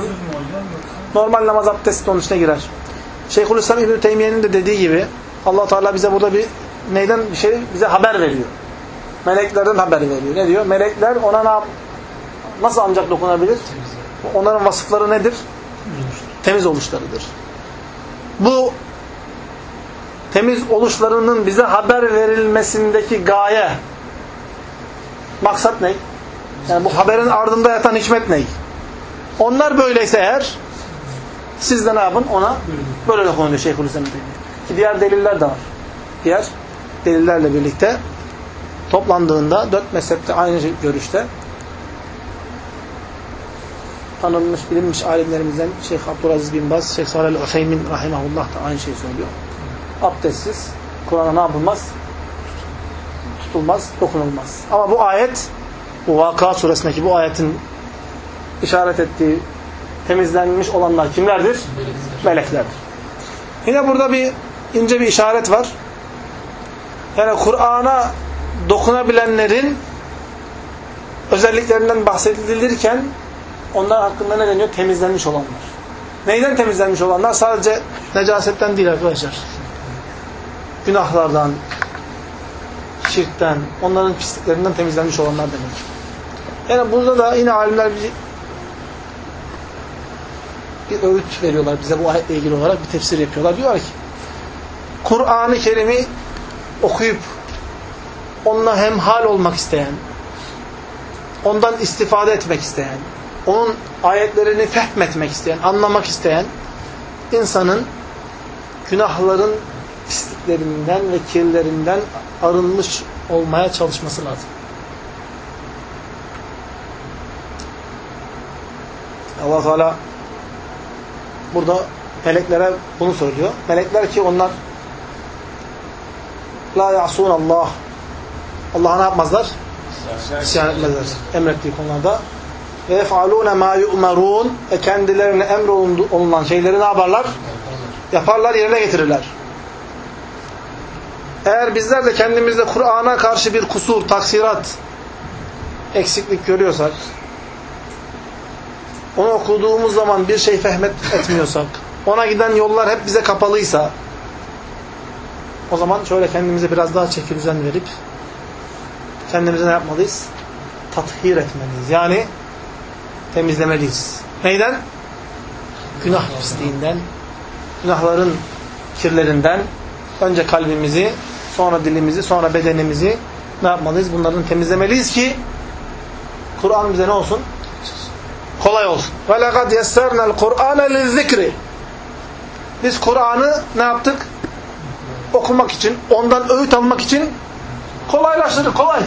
normal namaz abdesti onun içine girer. Şeyhülislam İbn-i Teymiye'nin de dediği gibi allah Teala bize burada bir neyden bir şey bize haber veriyor. Meleklerden haber veriyor. Ne diyor? Melekler ona ne nasıl ancak dokunabilir? Onların vasıfları nedir? Temiz oluşlarıdır. Bu temiz oluşlarının bize haber verilmesindeki gaye maksat ne? Yani bu haberin ardında yatan hikmet ne? Onlar böyleyse eğer siz de ne yapın? Ona böyle de konuyor Şeyhülislam Ki diğer deliller de var. Diğer delillerle birlikte toplandığında dört mezhepte aynı görüşte tanınmış, bilinmiş alimlerimizden Şeyh Abdülaziz bin Baz, Şeyh Salih el-Üfeymin rahimahullah da aynı şeyi söylüyor. Abdestsiz Kur'an'a ne yapılmaz? Tutulmaz, dokunulmaz. Ama bu ayet, bu Vaka suresindeki bu ayetin işaret ettiği temizlenmiş olanlar kimlerdir? Meleklerdir. Yine burada bir ince bir işaret var. Yani Kur'an'a dokunabilenlerin özelliklerinden bahsedilirken onlar hakkında ne deniyor? Temizlenmiş olanlar. Neyden temizlenmiş olanlar? Sadece necasetten değil arkadaşlar. Günahlardan, şirkten, onların pisliklerinden temizlenmiş olanlar demek. Yani burada da yine alimler bir, bir öğüt veriyorlar bize bu ayetle ilgili olarak bir tefsir yapıyorlar. Diyorlar ki Kur'an-ı Kerim'i okuyup onunla hemhal olmak isteyen, ondan istifade etmek isteyen, onun ayetlerini fehmetmek isteyen, anlamak isteyen insanın günahların pisliklerinden ve kirlerinden arınmış olmaya çalışması lazım. Allah Teala burada meleklere bunu söylüyor. Melekler ki onlar la ya'sun Allah Allah'a ne yapmazlar? İsyan etmezler. Emrettiği konularda. Ve yef'alûne mâ yu'merûn ve kendilerine emrolunan şeyleri ne yaparlar? Yaparlar, yerine getirirler. Eğer bizler de kendimizde Kur'an'a karşı bir kusur, taksirat, eksiklik görüyorsak, onu okuduğumuz zaman bir şey fehmet etmiyorsak, ona giden yollar hep bize kapalıysa, o zaman şöyle kendimize biraz daha çeki verip, kendimize ne yapmalıyız? Tathir etmeliyiz. Yani temizlemeliyiz. Neyden? Günah pisliğinden, günahların kirlerinden, önce kalbimizi, sonra dilimizi, sonra bedenimizi ne yapmalıyız? Bunların temizlemeliyiz ki Kur'an bize ne olsun? Kolay olsun. وَلَقَدْ يَسَّرْنَا الْقُرْآنَ لِلذِّكْرِ Biz Kur'an'ı ne yaptık? Okumak için, ondan öğüt almak için kolaylaştırdık, kolay.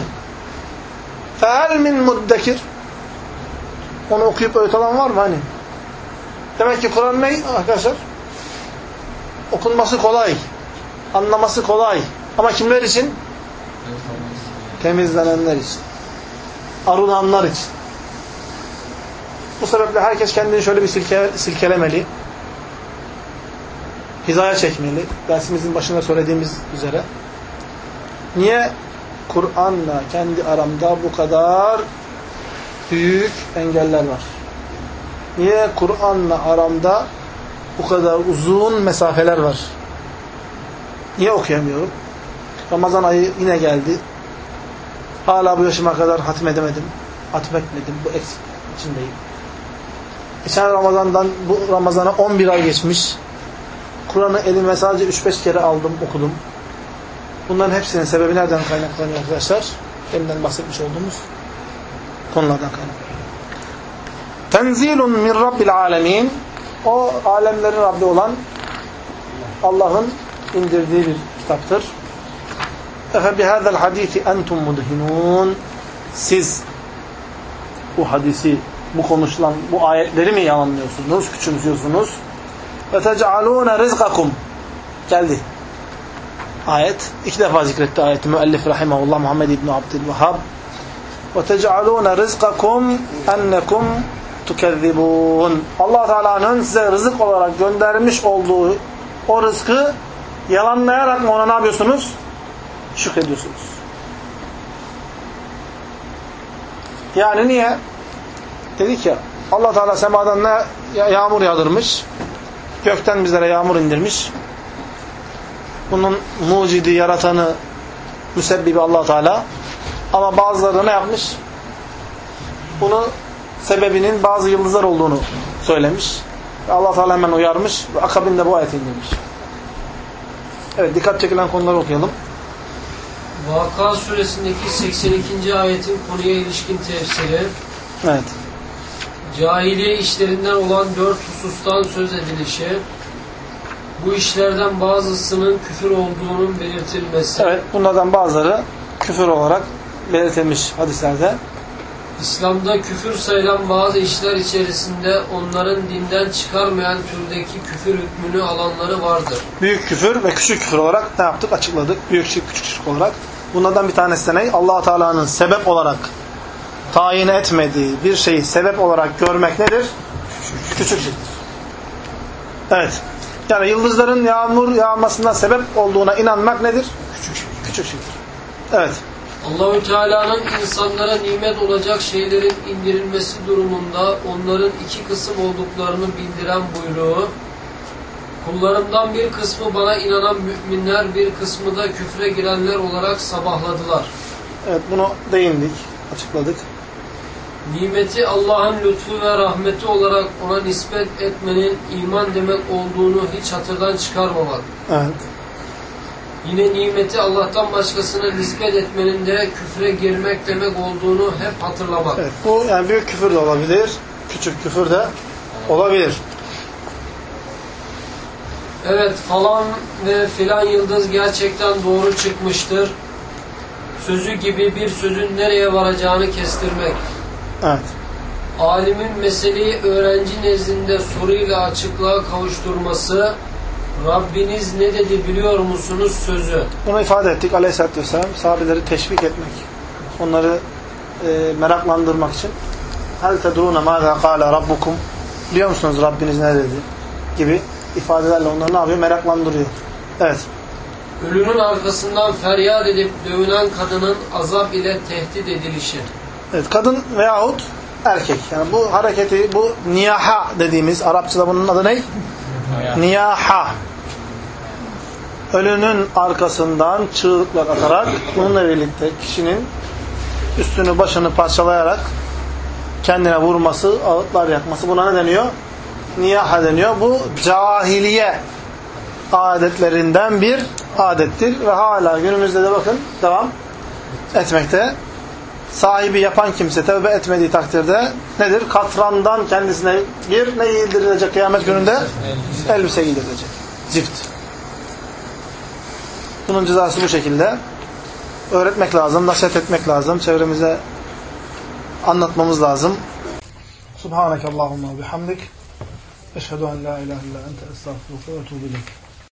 فَهَلْ مِنْ مُدَّكِرِ onu okuyup öğüt alan var mı hani? Demek ki Kur'an ne arkadaşlar? Okunması kolay. Anlaması kolay. Ama kimler için? Temizlenenler için. Arınanlar için. Bu sebeple herkes kendini şöyle bir silke, silkelemeli. Hizaya çekmeli. Dersimizin başında söylediğimiz üzere. Niye Kur'an'la kendi aramda bu kadar büyük engeller var? Niye Kur'an'la aramda bu kadar uzun mesafeler var? Niye okuyamıyorum? Ramazan ayı yine geldi. Hala bu yaşıma kadar hatmedemedim. Hatmetmedim. Bu eksik içindeyim. Geçen Ramazan'dan bu Ramazan'a 11 ay geçmiş. Kur'an'ı elime sadece 3-5 kere aldım, okudum. Bunların hepsinin sebebi nereden kaynaklanıyor arkadaşlar? Deminden bahsetmiş olduğumuz konulardan kaynaklanıyor. Tenzilun min Rabbil alemin o alemlerin Rabbi olan Allah'ın indirdiği bir kitaptır. Efe bihâzel hadîsi entum mudhinûn Siz bu hadisi, bu konuşulan, bu ayetleri mi yalanlıyorsunuz, küçümsüyorsunuz? Ve tec'alûne rizkakum Geldi. Ayet. iki defa zikretti ayeti müellif rahimahullah Muhammed İbni Abdülvahhab. Tec'alûne rizkakum ennekum tukezzibun. Allah Teala'nın size rızık olarak göndermiş olduğu o rızkı yalanlayarak mı ona ne yapıyorsunuz? Şükrediyorsunuz. Yani niye? Dedik ya Allah Teala semadan ne yağmur yağdırmış. Gökten bizlere yağmur indirmiş. Bunun mucidi, yaratanı, müsebbibi allah Teala. Ama bazıları ne yapmış? Bunu sebebinin bazı yıldızlar olduğunu söylemiş. Allah Teala hemen uyarmış ve akabinde bu ayeti indirmiş. Evet dikkat çekilen konuları okuyalım. Vaka suresindeki 82. ayetin konuya ilişkin tefsiri Evet. cahiliye işlerinden olan dört husustan söz edilişi bu işlerden bazısının küfür olduğunun belirtilmesi Evet bunlardan bazıları küfür olarak belirtilmiş hadislerde. İslam'da küfür sayılan bazı işler içerisinde onların dinden çıkarmayan türdeki küfür hükmünü alanları vardır. Büyük küfür ve küçük küfür olarak ne yaptık? Açıkladık. Büyük şirk, küçük şirk olarak. Bunlardan bir tanesi de ne? allah Teala'nın sebep olarak tayin etmediği bir şeyi sebep olarak görmek nedir? Küçük şirktir. Evet. Yani yıldızların yağmur yağmasına sebep olduğuna inanmak nedir? Küçük. Küçük şirktir. Evet. Allahü Teala'nın insanlara nimet olacak şeylerin indirilmesi durumunda onların iki kısım olduklarını bildiren buyruğu Kullarımdan bir kısmı bana inanan müminler, bir kısmı da küfre girenler olarak sabahladılar. Evet bunu değindik, açıkladık. Nimeti Allah'ın lütfu ve rahmeti olarak ona nispet etmenin iman demek olduğunu hiç hatırdan çıkarmamak. Evet. Yine nimeti Allah'tan başkasına nispet etmenin de küfre girmek demek olduğunu hep hatırlamak. Evet. Bu yani büyük küfür de olabilir, küçük küfür de olabilir. Evet falan ve filan yıldız gerçekten doğru çıkmıştır. Sözü gibi bir sözün nereye varacağını kestirmek. Evet. Alimin meseleyi öğrenci nezdinde soruyla açıklığa kavuşturması, Rabbiniz ne dedi biliyor musunuz sözü. Bunu ifade ettik aleyhissalatü vesselam. Sahabeleri teşvik etmek. Onları e, meraklandırmak için hel tedrûne mâzâ kâle rabbukum biliyor musunuz Rabbiniz ne dedi gibi ifadelerle onları ne yapıyor? Meraklandırıyor. Evet. Ölünün arkasından feryat edip dövünen kadının azap ile tehdit edilişi. Evet, kadın veyahut erkek. Yani bu hareketi, bu niyaha dediğimiz, Arapçada bunun adı ne? Niyaha. Ölünün arkasından çığlıklar atarak, bununla birlikte kişinin üstünü başını parçalayarak kendine vurması, ağıtlar yakması buna ne deniyor? Niyaha deniyor. Bu cahiliye adetlerinden bir adettir ve hala günümüzde de bakın devam etmekte sahibi yapan kimse tövbe etmediği takdirde nedir? Katrandan kendisine bir ne giydirilecek kıyamet gününde? Elbise giydirilecek. Cift. Bunun cezası bu şekilde. Öğretmek lazım, nasihat etmek lazım, çevremize anlatmamız lazım. Subhaneke Allahumma bihamdik. Eşhedü en la ilahe illa ente estağfurullah ve etûbü.